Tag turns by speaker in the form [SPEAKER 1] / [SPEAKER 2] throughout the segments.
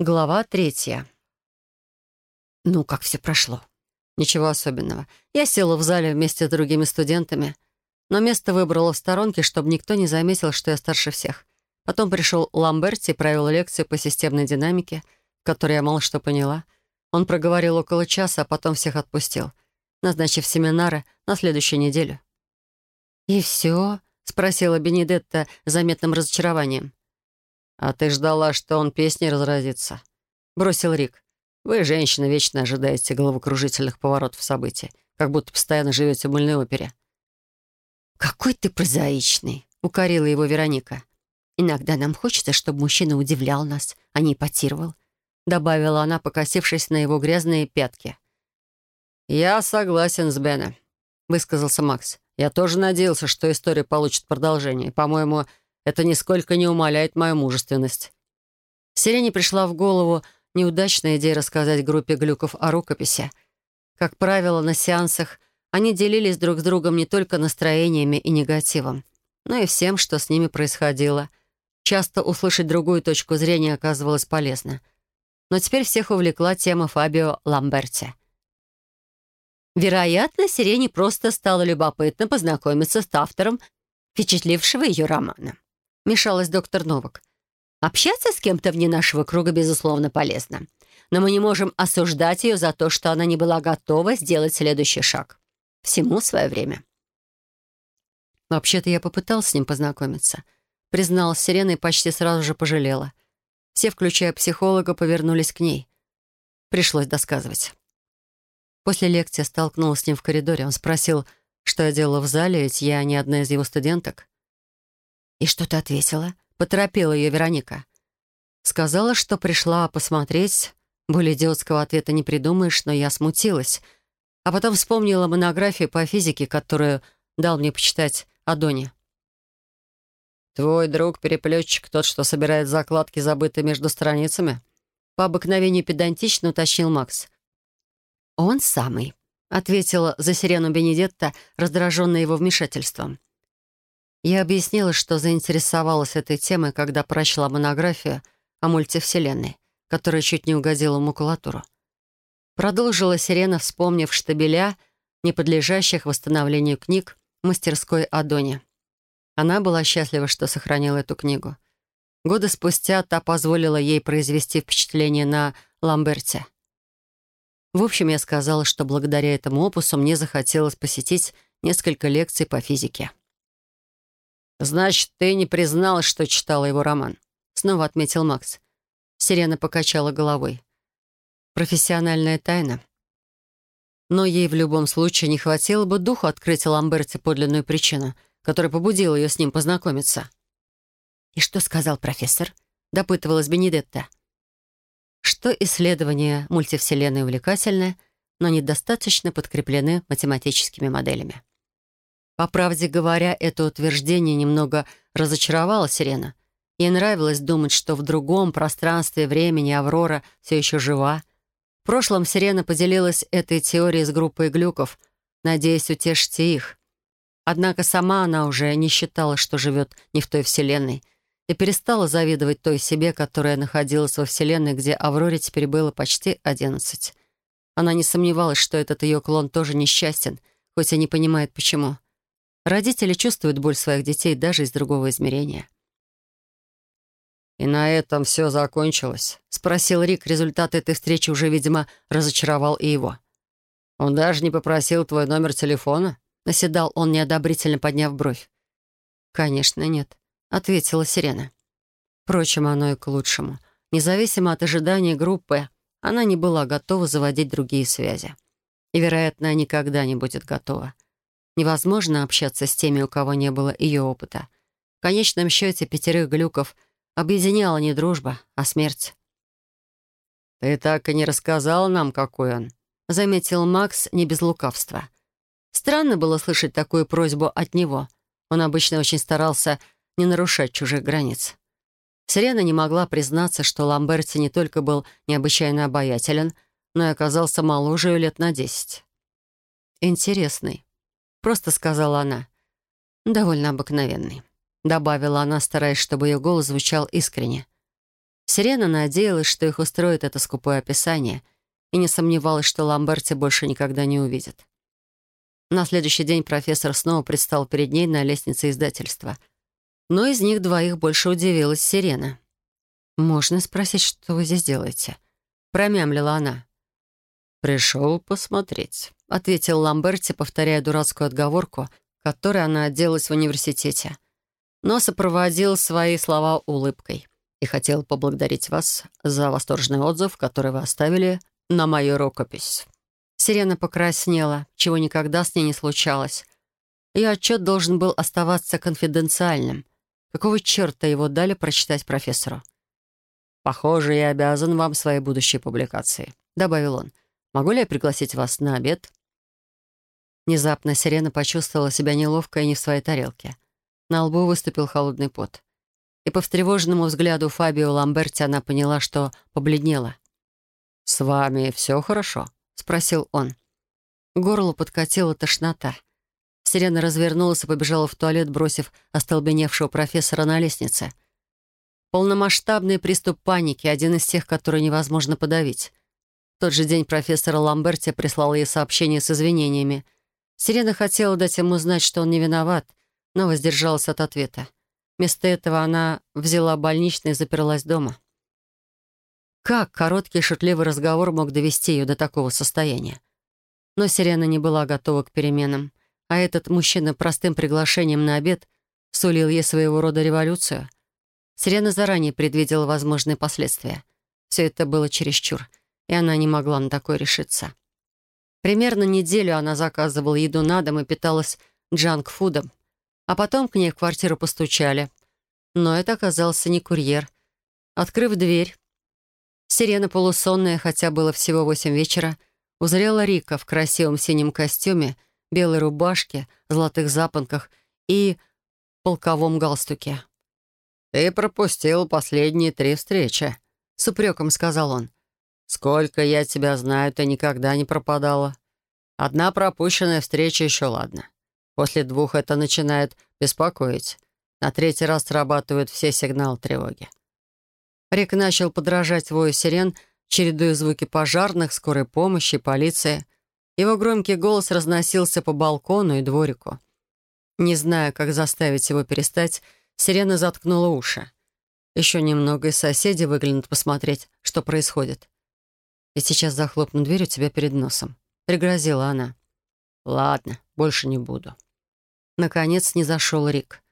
[SPEAKER 1] Глава третья. Ну, как все прошло? Ничего особенного. Я села в зале вместе с другими студентами, но место выбрала в сторонке, чтобы никто не заметил, что я старше всех. Потом пришел Ламберти и провел лекцию по системной динамике, в которой я мало что поняла. Он проговорил около часа, а потом всех отпустил, назначив семинары на следующую неделю. «И все?» — спросила Бенедетта с заметным разочарованием. «А ты ждала, что он песней разразится?» — бросил Рик. «Вы, женщины, вечно ожидаете головокружительных поворотов событий, как будто постоянно живете в мыльной опере».
[SPEAKER 2] «Какой ты прозаичный!» — укорила его Вероника. «Иногда нам хочется, чтобы мужчина удивлял нас, а не ипотировал», — добавила она, покосившись на его грязные пятки.
[SPEAKER 1] «Я согласен с Бене», — высказался Макс. «Я тоже надеялся, что история получит продолжение. По-моему, это нисколько не умаляет мою мужественность. Сирене пришла в голову неудачная идея рассказать группе глюков о рукописи. Как правило, на сеансах они делились друг с другом не только настроениями и негативом, но и всем, что с ними происходило. Часто услышать другую точку зрения оказывалось полезно. Но теперь всех увлекла тема Фабио Ламберти.
[SPEAKER 2] Вероятно, Сирене просто стало любопытно познакомиться с автором, впечатлившего ее романа. — мешалась доктор Новак. «Общаться с кем-то вне нашего круга, безусловно, полезно. Но мы не можем осуждать ее за то, что она не была готова сделать следующий шаг. Всему свое время».
[SPEAKER 1] «Вообще-то я попытался с ним познакомиться», — призналась Сирена и почти сразу же пожалела. Все, включая психолога, повернулись к ней. Пришлось досказывать. После лекции столкнулась с ним в коридоре. Он спросил, что я делала в зале, ведь я не одна из его студенток.
[SPEAKER 2] «И что ты ответила?» — поторопила ее Вероника.
[SPEAKER 1] Сказала, что пришла посмотреть. Более идиотского ответа не придумаешь, но я смутилась. А потом вспомнила монографию по физике, которую дал мне почитать Адони. «Твой друг-переплетчик, тот, что собирает закладки, забытые между страницами?» По обыкновению педантично уточнил Макс.
[SPEAKER 2] «Он самый», — ответила за сирену Бенедетта, раздраженная его вмешательством.
[SPEAKER 1] Я объяснила, что заинтересовалась этой темой, когда прочла монографию о мультивселенной, которая чуть не угодила в макулатуру. Продолжила Сирена, вспомнив штабеля, не подлежащих восстановлению книг мастерской Адони. Она была счастлива, что сохранила эту книгу. Годы спустя та позволила ей произвести впечатление на Ламберте. В общем, я сказала, что благодаря этому опусу мне захотелось посетить несколько лекций по физике. «Значит, ты не призналась, что читала его роман?» Снова отметил Макс. Сирена покачала головой. «Профессиональная тайна. Но ей в любом случае не хватило бы духу открыть Ламберте подлинную причину, которая побудила ее с ним познакомиться».
[SPEAKER 2] «И что сказал профессор?» — допытывалась Бенедетта.
[SPEAKER 1] «Что исследования мультивселенной увлекательны, но недостаточно подкреплены математическими моделями». По правде говоря, это утверждение немного разочаровало Сирена. Ей нравилось думать, что в другом пространстве времени Аврора все еще жива. В прошлом Сирена поделилась этой теорией с группой глюков, надеясь утешить их. Однако сама она уже не считала, что живет не в той вселенной, и перестала завидовать той себе, которая находилась во вселенной, где Авроре теперь было почти одиннадцать. Она не сомневалась, что этот ее клон тоже несчастен, хоть и не понимает, почему. Родители чувствуют боль своих детей даже из другого измерения. «И на этом все закончилось?» — спросил Рик. Результат этой встречи уже, видимо, разочаровал и его. «Он даже не попросил твой номер телефона?» — наседал он, неодобрительно подняв бровь. «Конечно, нет», — ответила Сирена. Впрочем, оно и к лучшему. Независимо от ожиданий группы, она не была готова заводить другие связи. И, вероятно, никогда не будет готова. Невозможно общаться с теми, у кого не было ее опыта. В конечном счете пятерых глюков объединяла не дружба, а смерть. «Ты так и не рассказал нам, какой он», — заметил Макс не без лукавства. Странно было слышать такую просьбу от него. Он обычно очень старался не нарушать чужих границ. Сирена не могла признаться, что Ламберти не только был необычайно обаятелен, но и оказался моложе ее лет на десять. Интересный просто сказала она. «Довольно обыкновенный», — добавила она, стараясь, чтобы ее голос звучал искренне. Сирена надеялась, что их устроит это скупое описание, и не сомневалась, что Ламберти больше никогда не увидит. На следующий день профессор снова предстал перед ней на лестнице издательства. Но из них двоих больше удивилась Сирена. «Можно спросить, что вы здесь делаете?» Промямлила она. «Пришел посмотреть», — ответил Ламберти, повторяя дурацкую отговорку, которой она отделалась в университете. Но сопроводил свои слова улыбкой. «И хотел поблагодарить вас за восторженный отзыв, который вы оставили на мою рукопись». Сирена покраснела, чего никогда с ней не случалось. Ее отчет должен был оставаться конфиденциальным. Какого черта его дали прочитать профессору? «Похоже, я обязан вам своей будущей публикации», — добавил он. «Могу ли я пригласить вас на обед?» Внезапно Сирена почувствовала себя неловко и не в своей тарелке. На лбу выступил холодный пот. И по встревоженному взгляду Фабио Ламберти она поняла, что побледнела. «С вами все хорошо?» — спросил он. Горло подкатила тошнота. Сирена развернулась и побежала в туалет, бросив остолбеневшего профессора на лестнице — Полномасштабный приступ паники, один из тех, которые невозможно подавить. Тот же день профессор Ламберти прислал ей сообщение с извинениями. Сирена хотела дать ему знать, что он не виноват, но воздержалась от ответа. Вместо этого она взяла больничный и заперлась дома. Как короткий шутливый разговор мог довести ее до такого состояния? Но Сирена не была готова к переменам, а этот мужчина простым приглашением на обед сулил ей своего рода революцию. Сирена заранее предвидела возможные последствия. Все это было чересчур, и она не могла на такое решиться. Примерно неделю она заказывала еду на дом и питалась джанк-фудом. А потом к ней в квартиру постучали. Но это оказался не курьер. Открыв дверь, Сирена полусонная, хотя было всего восемь вечера, узрела Рика в красивом синем костюме, белой рубашке, золотых запонках и полковом галстуке. «Ты пропустил последние три встречи», — с упреком сказал он. «Сколько я тебя знаю, ты никогда не пропадала. Одна пропущенная встреча еще ладно. После двух это начинает беспокоить. На третий раз срабатывают все сигналы тревоги». Рик начал подражать вою сирен, чередуя звуки пожарных, скорой помощи, полиции. Его громкий голос разносился по балкону и дворику. Не зная, как заставить его перестать, Сирена заткнула уши. Еще немного, и соседи выглянут посмотреть, что происходит. «И сейчас захлопну дверь у тебя перед носом», — пригрозила она. «Ладно, больше не буду». Наконец не зашел Рик.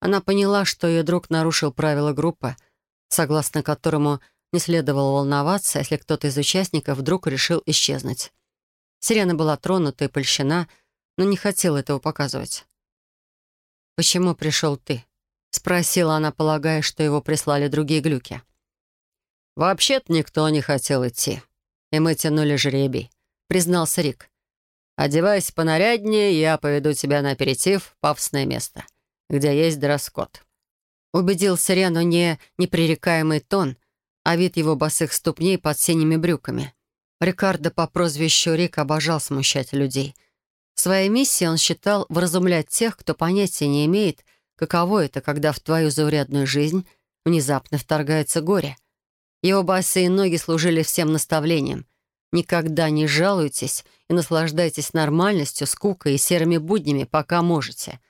[SPEAKER 1] Она поняла, что ее друг нарушил правила группы, согласно которому не следовало волноваться, если кто-то из участников вдруг решил исчезнуть. Сирена была тронута и польщена, но не хотела этого показывать. «Почему пришел ты?» — спросила она, полагая, что его прислали другие глюки. «Вообще-то никто не хотел идти, и мы тянули жребий», — признался Рик. «Одевайся понаряднее, я поведу тебя на аперитив в пафосное место, где есть дресс-код». Убедил Сирену не непререкаемый тон, а вид его босых ступней под синими брюками. Рикардо по прозвищу Рик обожал смущать людей. Своей миссией он считал вразумлять тех, кто понятия не имеет, Каково это, когда в твою заурядную жизнь внезапно вторгается горе? Его босые ноги служили всем наставлением. Никогда не жалуйтесь и наслаждайтесь нормальностью, скукой и серыми буднями, пока можете.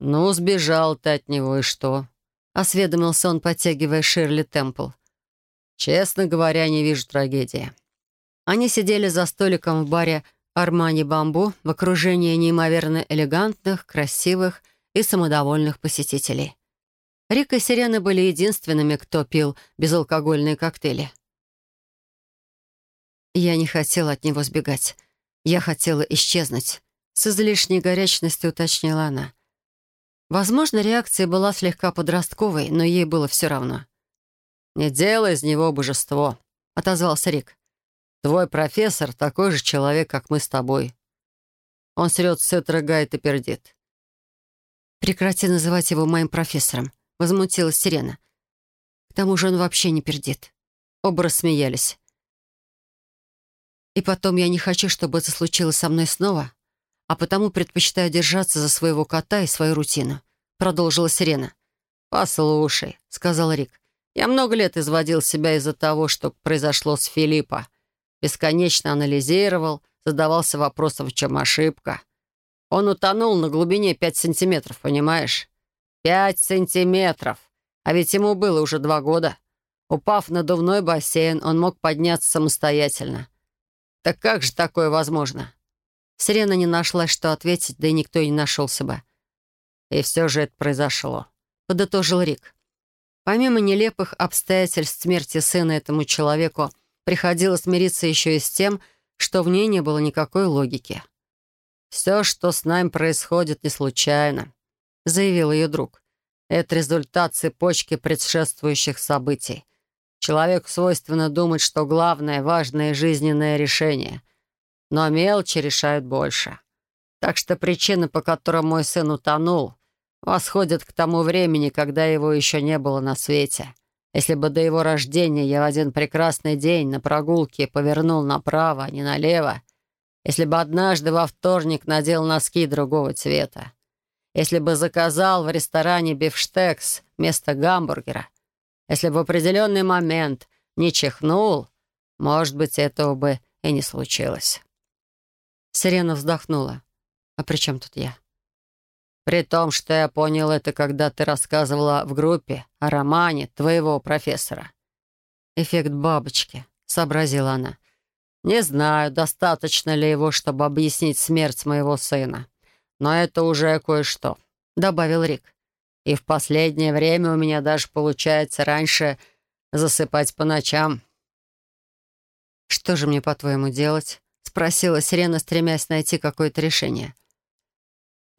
[SPEAKER 1] «Ну, сбежал ты от него, и что?» — осведомился он, подтягивая Ширли Темпл. «Честно говоря, не вижу трагедии». Они сидели за столиком в баре «Армани Бамбу» в окружении неимоверно элегантных, красивых и самодовольных посетителей. Рик и Сирена были единственными, кто пил безалкогольные коктейли. Я не хотела от него сбегать. Я хотела исчезнуть. С излишней горячностью уточнила она. Возможно, реакция была слегка подростковой, но ей было все равно. «Не делай из него божество», — отозвался Рик. «Твой профессор такой же человек, как мы с тобой. Он срет, все рыгает и пердит. «Прекрати называть его моим профессором», — возмутилась Сирена. «К тому же он вообще не пердит». Оба рассмеялись. «И потом я не хочу, чтобы это случилось со мной снова, а потому предпочитаю держаться за своего кота и свою рутину», — продолжила Сирена. «Послушай», — сказал Рик, — Я много лет изводил себя из-за того, что произошло с Филиппа. Бесконечно анализировал, задавался вопросом, в чем ошибка. Он утонул на глубине пять сантиметров, понимаешь? Пять сантиметров! А ведь ему было уже два года. Упав в надувной бассейн, он мог подняться самостоятельно. Так как же такое возможно?
[SPEAKER 2] Сирена не нашла, что ответить, да и никто и не нашелся бы.
[SPEAKER 1] И все же это произошло,
[SPEAKER 2] подытожил Рик. Помимо нелепых обстоятельств смерти сына этому человеку, приходилось смириться еще и с тем, что в ней не было никакой логики.
[SPEAKER 1] «Все, что с нами происходит, не случайно», — заявил ее друг. «Это результат цепочки предшествующих событий. Человеку свойственно думать, что главное, важное жизненное решение. Но мелочи решают больше. Так что причина, по которой мой сын утонул, восходит к тому времени, когда его еще не было на свете. Если бы до его рождения я в один прекрасный день на прогулке повернул направо, а не налево, если бы однажды во вторник надел носки другого цвета, если бы заказал в ресторане бифштекс вместо гамбургера, если бы в определенный момент не чихнул, может быть, этого бы и не случилось.
[SPEAKER 2] Сирена вздохнула. «А при чем тут я?»
[SPEAKER 1] При том, что я понял это, когда ты рассказывала в группе о романе твоего профессора.
[SPEAKER 2] «Эффект бабочки», — сообразила она.
[SPEAKER 1] «Не знаю, достаточно ли его, чтобы объяснить смерть моего сына. Но это уже кое-что», — добавил Рик. «И в последнее время у меня даже получается раньше засыпать по ночам».
[SPEAKER 2] «Что же мне, по-твоему, делать?» — спросила Сирена, стремясь найти какое-то решение.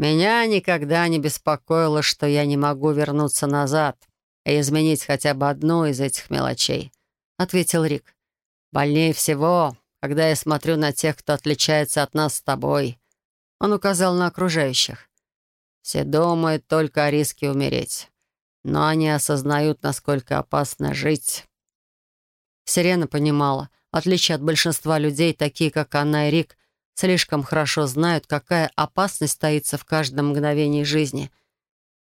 [SPEAKER 1] Меня никогда не беспокоило, что я не могу вернуться назад и изменить хотя бы одну из этих мелочей», — ответил Рик. «Больнее всего, когда я смотрю на тех, кто отличается от нас с тобой». Он указал на окружающих. «Все думают только о риске умереть, но они осознают, насколько опасно жить».
[SPEAKER 2] Сирена понимала, в отличие от большинства людей, такие как она и Рик, слишком хорошо знают, какая опасность таится в каждом мгновении жизни.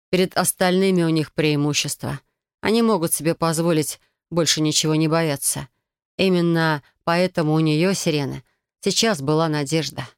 [SPEAKER 2] Перед остальными у них преимущество. Они могут себе позволить больше ничего не бояться. Именно поэтому у нее, Сирены, сейчас была надежда —